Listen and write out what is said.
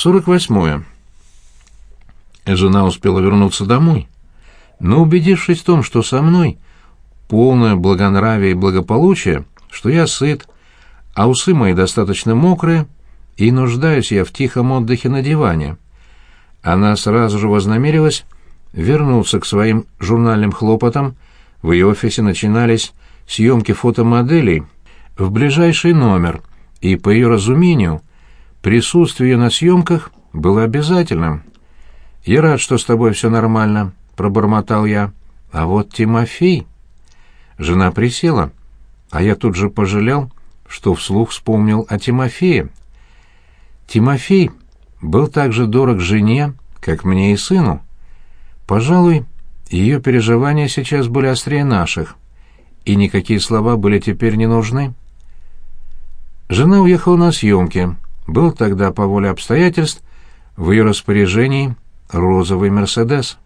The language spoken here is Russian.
48. Жена успела вернуться домой, но убедившись в том, что со мной полное благонравие и благополучие, что я сыт, а усы мои достаточно мокрые, и нуждаюсь я в тихом отдыхе на диване, она сразу же вознамерилась вернуться к своим журнальным хлопотам. В ее офисе начинались съемки фотомоделей в ближайший номер, и, по ее разумению, присутствие на съемках было обязательным. «Я рад, что с тобой все нормально», — пробормотал я. «А вот Тимофей...» Жена присела, а я тут же пожалел, что вслух вспомнил о Тимофее. Тимофей был так же дорог жене, как мне и сыну. Пожалуй, ее переживания сейчас были острее наших, и никакие слова были теперь не нужны. Жена уехала на съемки. Был тогда, по воле обстоятельств, в ее распоряжении розовый «Мерседес».